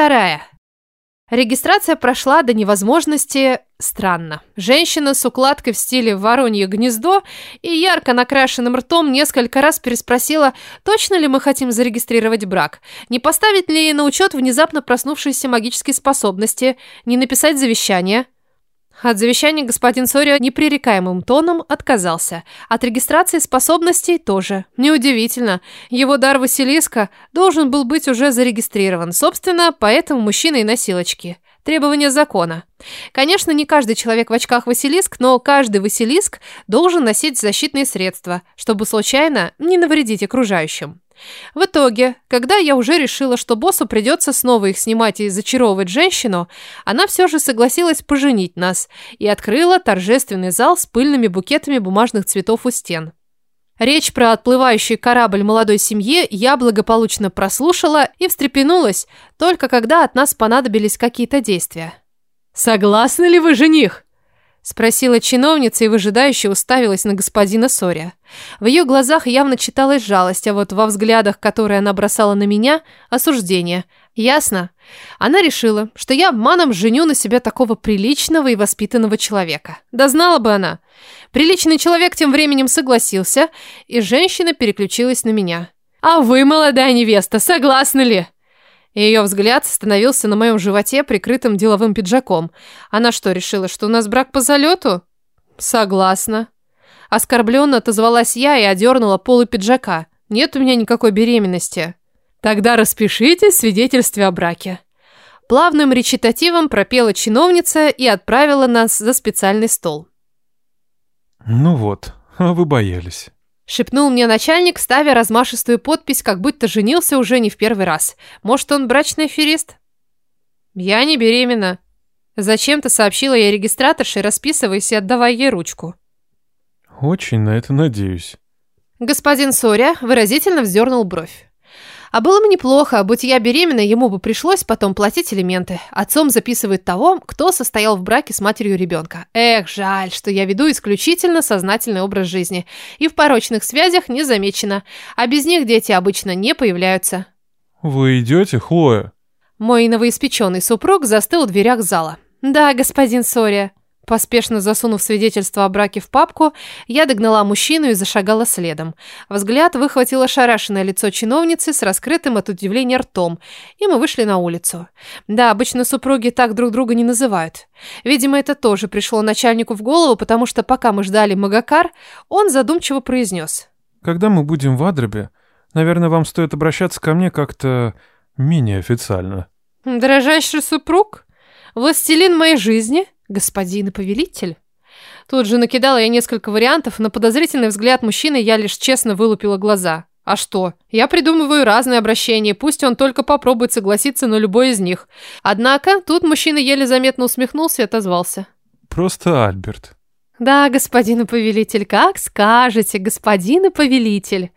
вторая. Регистрация прошла до невозможности странно. Женщина с укладкой в стиле «воронье гнездо» и ярко накрашенным ртом несколько раз переспросила, точно ли мы хотим зарегистрировать брак, не поставить ли на учет внезапно проснувшиеся магические способности, не написать завещание – от завещания господин Сорио непререкаемым тоном отказался. От регистрации способностей тоже. Неудивительно. Его дар Василиска должен был быть уже зарегистрирован. Собственно, поэтому мужчина и носилочки. Требования закона. Конечно, не каждый человек в очках Василиск, но каждый Василиск должен носить защитные средства, чтобы случайно не навредить окружающим. В итоге, когда я уже решила, что боссу придется снова их снимать и зачаровывать женщину, она все же согласилась поженить нас и открыла торжественный зал с пыльными букетами бумажных цветов у стен. Речь про отплывающий корабль молодой семьи я благополучно прослушала и встрепенулась, только когда от нас понадобились какие-то действия. «Согласны ли вы, жених?» Спросила чиновница и выжидающе уставилась на господина Сория. В ее глазах явно читалась жалость, а вот во взглядах, которые она бросала на меня, осуждение. Ясно? Она решила, что я обманом женю на себя такого приличного и воспитанного человека. Да знала бы она. Приличный человек тем временем согласился, и женщина переключилась на меня. «А вы, молодая невеста, согласны ли?» Ее взгляд становился на моем животе, прикрытым деловым пиджаком. Она что, решила, что у нас брак по залету? Согласна. Оскорбленно отозвалась я и одернула полы пиджака. Нет у меня никакой беременности. Тогда распишите свидетельстве о браке. Плавным речитативом пропела чиновница и отправила нас за специальный стол. Ну вот, а вы боялись. Шепнул мне начальник, ставя размашистую подпись, как будто женился уже не в первый раз. Может, он брачный аферист? Я не беременна. Зачем-то сообщила я регистраторше, расписываясь и отдавая ей ручку. Очень на это надеюсь. Господин Соря выразительно вздернул бровь. А было бы неплохо, будь я беременна, ему бы пришлось потом платить элементы. Отцом записывают того, кто состоял в браке с матерью ребенка. Эх, жаль, что я веду исключительно сознательный образ жизни. И в порочных связях не замечено. А без них дети обычно не появляются. Вы идете, Хлоя? Мой новоиспеченный супруг застыл в дверях зала. Да, господин Сория. Поспешно засунув свидетельство о браке в папку, я догнала мужчину и зашагала следом. Взгляд выхватило шарашенное лицо чиновницы с раскрытым от удивления ртом, и мы вышли на улицу. Да, обычно супруги так друг друга не называют. Видимо, это тоже пришло начальнику в голову, потому что пока мы ждали Магакар, он задумчиво произнес. «Когда мы будем в Адребе, наверное, вам стоит обращаться ко мне как-то менее официально». «Дорожайший супруг? Властелин моей жизни?» Господин и повелитель? Тут же накидала я несколько вариантов, на подозрительный взгляд мужчины я лишь честно вылупила глаза. А что? Я придумываю разные обращения, пусть он только попробует согласиться на любой из них. Однако, тут мужчина еле заметно усмехнулся и отозвался. Просто Альберт. Да, господин и повелитель, как скажете, господин и повелитель.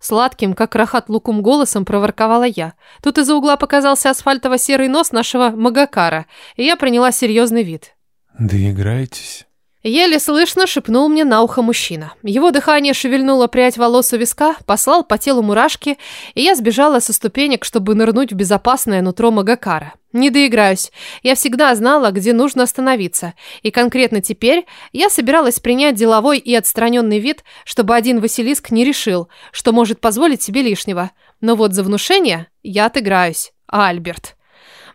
Сладким, как рахат лукум голосом проворковала я. Тут из-за угла показался асфальтово-серый нос нашего Магакара, и я приняла серьезный вид. «Доиграетесь?» Еле слышно шепнул мне на ухо мужчина. Его дыхание шевельнуло прядь волос у виска, послал по телу мурашки, и я сбежала со ступенек, чтобы нырнуть в безопасное нутро Магакара. Не доиграюсь. Я всегда знала, где нужно остановиться. И конкретно теперь я собиралась принять деловой и отстраненный вид, чтобы один Василиск не решил, что может позволить себе лишнего. Но вот за внушение я отыграюсь. Альберт.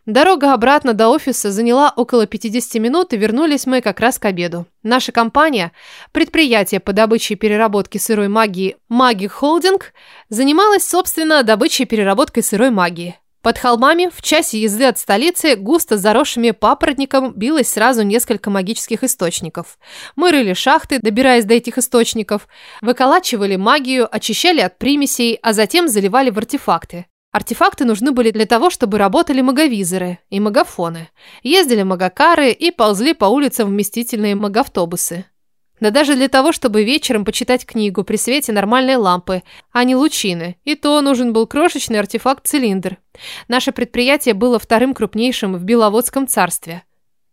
Дорога обратно до офиса заняла около 50 минут, и вернулись мы как раз к обеду. Наша компания, предприятие по добыче и переработке сырой магии Маги Холдинг, занималась, собственно, добычей и переработкой сырой магии. Под холмами, в часе езды от столицы, густо заросшими папоротником билось сразу несколько магических источников. Мы рыли шахты, добираясь до этих источников, выколачивали магию, очищали от примесей, а затем заливали в артефакты. Артефакты нужны были для того, чтобы работали маговизоры и магафоны. Ездили магакары и ползли по улицам вместительные магавтобусы. Да даже для того, чтобы вечером почитать книгу при свете нормальной лампы, а не лучины. И то нужен был крошечный артефакт-цилиндр. Наше предприятие было вторым крупнейшим в Беловодском царстве.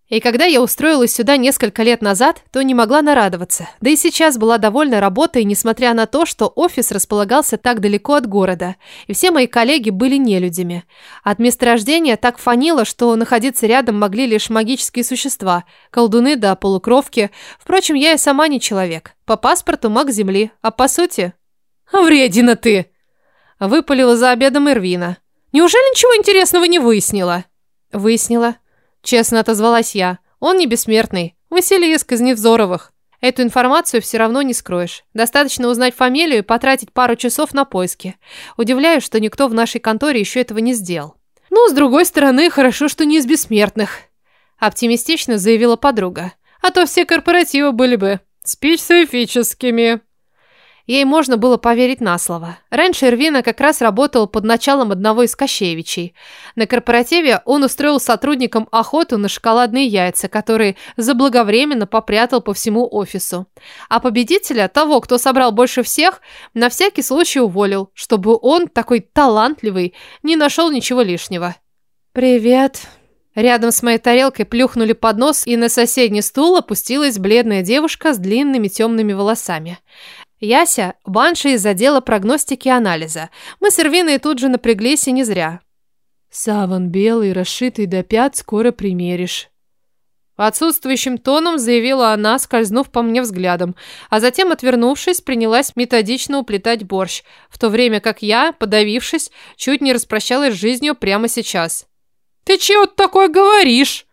И когда я устроилась сюда несколько лет назад, то не могла нарадоваться. Да и сейчас была довольна работой, несмотря на то, что офис располагался так далеко от города, и все мои коллеги были нелюдями. От месторождения так фанило, что находиться рядом могли лишь магические существа, колдуны да полукровки. Впрочем, я и сама не человек. По паспорту маг Земли, а по сути... «Вредина ты!» Выпалила за обедом Ирвина. «Неужели ничего интересного не выяснила?» «Выяснила». Честно отозвалась я. Он не бессмертный. Василиск из Невзоровых. Эту информацию все равно не скроешь. Достаточно узнать фамилию и потратить пару часов на поиски. Удивляюсь, что никто в нашей конторе еще этого не сделал. Ну, с другой стороны, хорошо, что не из бессмертных. Оптимистично заявила подруга. А то все корпоративы были бы специфическими. Ей можно было поверить на слово. Раньше Эрвина как раз работал под началом одного из Кощеевичей. На корпоративе он устроил сотрудникам охоту на шоколадные яйца, которые заблаговременно попрятал по всему офису. А победителя, того, кто собрал больше всех, на всякий случай уволил, чтобы он, такой талантливый, не нашел ничего лишнего. «Привет», Рядом с моей тарелкой плюхнули поднос, и на соседний стул опустилась бледная девушка с длинными темными волосами. Яся – банша из отдела прогностики и анализа. Мы с Ирвиной тут же напряглись и не зря. «Саван белый, расшитый до пят, скоро примеришь». Отсутствующим тоном заявила она, скользнув по мне взглядом, а затем, отвернувшись, принялась методично уплетать борщ, в то время как я, подавившись, чуть не распрощалась с жизнью прямо сейчас. «Ты чего такое говоришь?»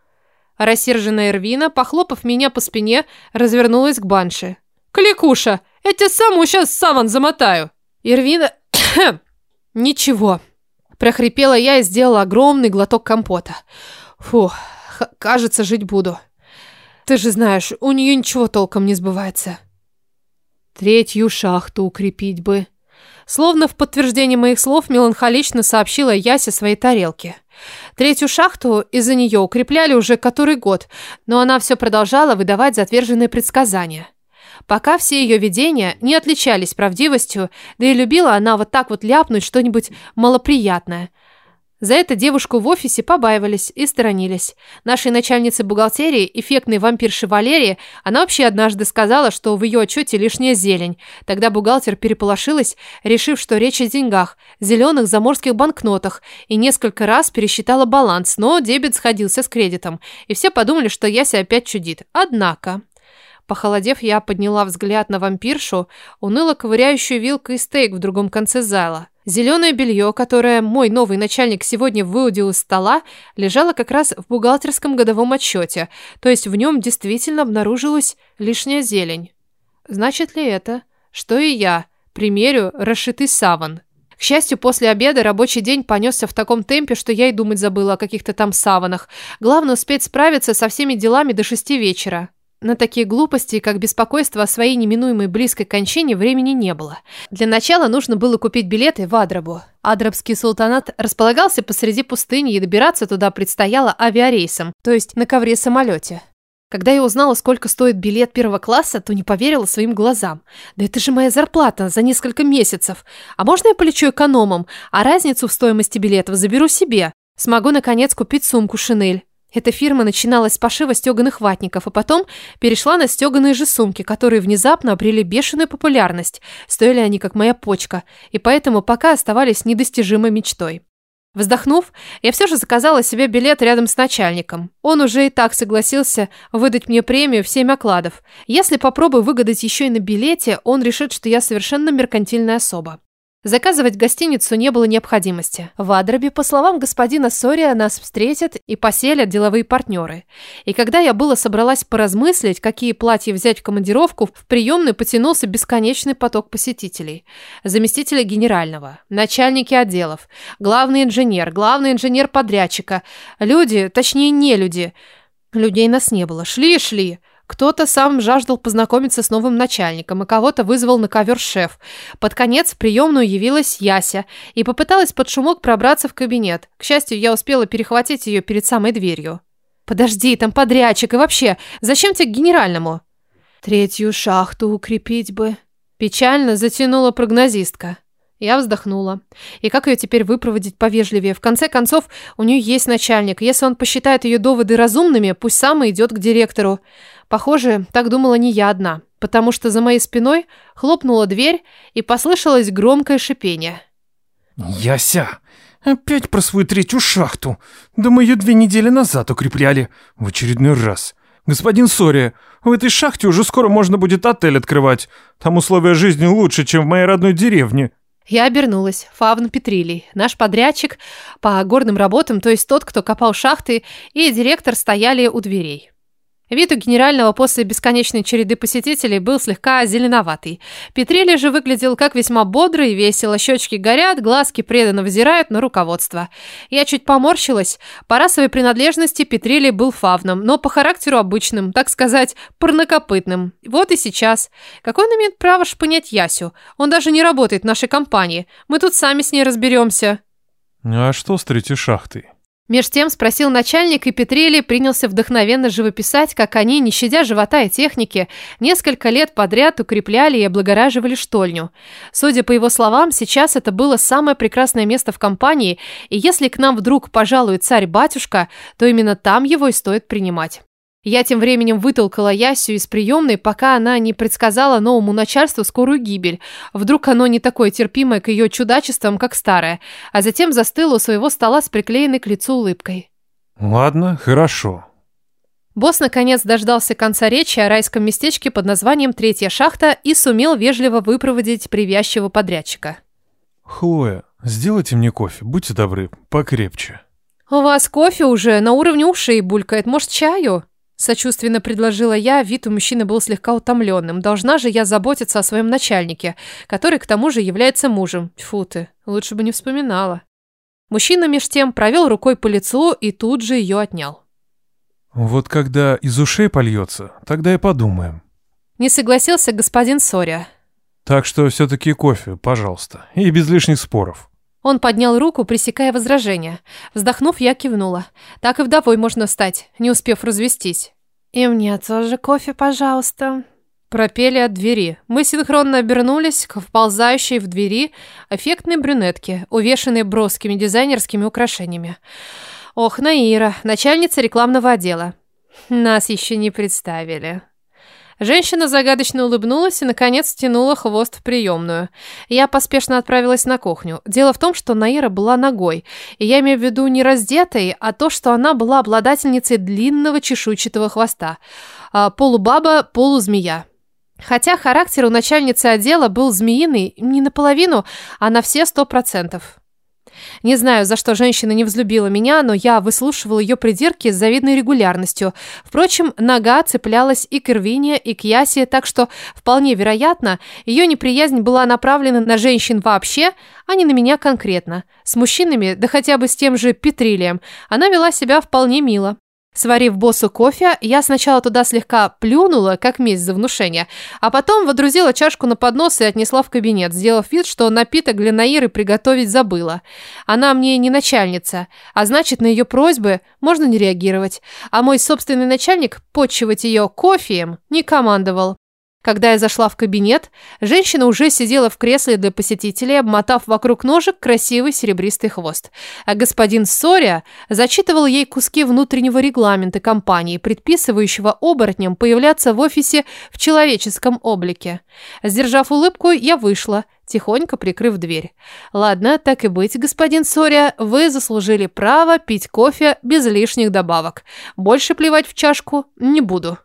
Рассерженная Эрвина, похлопав меня по спине, развернулась к банше. «Кликуша, я тебе саму сейчас саван замотаю!» Ирвина... «Ничего!» Прохрипела я и сделала огромный глоток компота. Фу, кажется, жить буду. Ты же знаешь, у нее ничего толком не сбывается. Третью шахту укрепить бы. Словно в подтверждение моих слов меланхолично сообщила Яся своей тарелке. Третью шахту из-за нее укрепляли уже который год, но она все продолжала выдавать затверженные предсказания. Пока все ее видения не отличались правдивостью, да и любила она вот так вот ляпнуть что-нибудь малоприятное. За это девушку в офисе побаивались и сторонились. Нашей начальнице бухгалтерии, эффектной вампирши Валерии, она вообще однажды сказала, что в ее отчете лишняя зелень. Тогда бухгалтер переполошилась, решив, что речь о деньгах, зеленых заморских банкнотах, и несколько раз пересчитала баланс, но дебет сходился с кредитом, и все подумали, что Яся опять чудит. Однако... Похолодев, я подняла взгляд на вампиршу, уныло ковыряющую вилкой стейк в другом конце зала. Зеленое белье, которое мой новый начальник сегодня выудил из стола, лежало как раз в бухгалтерском годовом отчете, то есть в нем действительно обнаружилась лишняя зелень. Значит ли это, что и я примерю расшитый саван? К счастью, после обеда рабочий день понесся в таком темпе, что я и думать забыла о каких-то там саванах. Главное успеть справиться со всеми делами до шести вечера. На такие глупости, как беспокойство о своей неминуемой близкой кончине, времени не было. Для начала нужно было купить билеты в Адрабу. Адрабский султанат располагался посреди пустыни, и добираться туда предстояло авиарейсом, то есть на ковре-самолете. Когда я узнала, сколько стоит билет первого класса, то не поверила своим глазам. Да это же моя зарплата за несколько месяцев. А можно я полечу экономом, а разницу в стоимости билетов заберу себе? Смогу, наконец, купить сумку «Шинель». Эта фирма начиналась с пошива стеганых ватников, а потом перешла на стеганые же сумки, которые внезапно обрели бешеную популярность. Стоили они как моя почка, и поэтому пока оставались недостижимой мечтой. Вздохнув, я все же заказала себе билет рядом с начальником. Он уже и так согласился выдать мне премию в семь окладов. Если попробую выгадать еще и на билете, он решит, что я совершенно меркантильная особа. Заказывать гостиницу не было необходимости. В Адробе, по словам господина Сория, нас встретят и поселят деловые партнеры. И когда я было собралась поразмыслить, какие платья взять в командировку, в приемную потянулся бесконечный поток посетителей. Заместители генерального, начальники отделов, главный инженер, главный инженер подрядчика, люди, точнее не люди. Людей нас не было. Шли шли. Кто-то сам жаждал познакомиться с новым начальником, и кого-то вызвал на ковер шеф. Под конец в приемную явилась Яся и попыталась под шумок пробраться в кабинет. К счастью, я успела перехватить ее перед самой дверью. «Подожди, там подрядчик, и вообще, зачем тебе к генеральному?» «Третью шахту укрепить бы», – печально затянула прогнозистка. Я вздохнула. И как ее теперь выпроводить повежливее? В конце концов, у нее есть начальник. Если он посчитает ее доводы разумными, пусть сам идет к директору. Похоже, так думала не я одна, потому что за моей спиной хлопнула дверь и послышалось громкое шипение. «Яся, опять про свою третью шахту. Да мы ее две недели назад укрепляли. В очередной раз. Господин Сори, в этой шахте уже скоро можно будет отель открывать. Там условия жизни лучше, чем в моей родной деревне». Я обернулась. Фавн Петрилий, наш подрядчик по горным работам, то есть тот, кто копал шахты, и директор стояли у дверей. Вид у генерального после бесконечной череды посетителей был слегка зеленоватый. Петрили же выглядел как весьма бодро и весело. Щечки горят, глазки преданно взирают на руководство. Я чуть поморщилась. По расовой принадлежности Петрили был фавном, но по характеру обычным, так сказать, парнокопытным. Вот и сейчас. Какой он имеет право шпынять Ясю? Он даже не работает в нашей компании. Мы тут сами с ней разберемся. А что с третьей шахтой? Меж тем спросил начальник, и Петрели принялся вдохновенно живописать, как они, не щадя живота и техники, несколько лет подряд укрепляли и облагораживали штольню. Судя по его словам, сейчас это было самое прекрасное место в компании, и если к нам вдруг пожалует царь-батюшка, то именно там его и стоит принимать. Я тем временем вытолкала Ясю из приемной, пока она не предсказала новому начальству скорую гибель. Вдруг оно не такое терпимое к ее чудачествам, как старое. А затем застыла у своего стола с приклеенной к лицу улыбкой. «Ладно, хорошо». Босс наконец дождался конца речи о райском местечке под названием «Третья шахта» и сумел вежливо выпроводить привязчивого подрядчика. «Хлоя, сделайте мне кофе, будьте добры, покрепче». «У вас кофе уже на уровне ушей булькает, может, чаю?» Сочувственно предложила я, вид у мужчины был слегка утомленным. Должна же я заботиться о своем начальнике, который к тому же является мужем. Тьфу ты, лучше бы не вспоминала. Мужчина меж тем провел рукой по лицу и тут же ее отнял. Вот когда из ушей польется, тогда и подумаем. Не согласился господин Соря. Так что все-таки кофе, пожалуйста, и без лишних споров. Он поднял руку, пресекая возражение. Вздохнув, я кивнула. Так и вдовой можно стать, не успев развестись. «И мне тоже кофе, пожалуйста». Пропели от двери. Мы синхронно обернулись к вползающей в двери эффектной брюнетке, увешанной броскими дизайнерскими украшениями. Ох, Наира, начальница рекламного отдела. Нас еще не представили. Женщина загадочно улыбнулась и, наконец, тянула хвост в приемную. Я поспешно отправилась на кухню. Дело в том, что Наира была ногой. И я имею в виду не раздетой, а то, что она была обладательницей длинного чешуйчатого хвоста. А, полубаба, полузмея. Хотя характер у начальницы отдела был змеиный не наполовину, а на все сто процентов. Не знаю, за что женщина не взлюбила меня, но я выслушивала ее придирки с завидной регулярностью. Впрочем, нога цеплялась и к Ирвине, и к Ясе, так что, вполне вероятно, ее неприязнь была направлена на женщин вообще, а не на меня конкретно. С мужчинами, да хотя бы с тем же Петрилием, она вела себя вполне мило. Сварив боссу кофе, я сначала туда слегка плюнула, как месть за внушение, а потом водрузила чашку на поднос и отнесла в кабинет, сделав вид, что напиток для Наиры приготовить забыла. Она мне не начальница, а значит, на ее просьбы можно не реагировать. А мой собственный начальник почивать ее кофеем не командовал. Когда я зашла в кабинет, женщина уже сидела в кресле для посетителей, обмотав вокруг ножек красивый серебристый хвост. А господин Сория зачитывал ей куски внутреннего регламента компании, предписывающего оборотням появляться в офисе в человеческом облике. Сдержав улыбку, я вышла, тихонько прикрыв дверь. «Ладно, так и быть, господин Сория, вы заслужили право пить кофе без лишних добавок. Больше плевать в чашку не буду».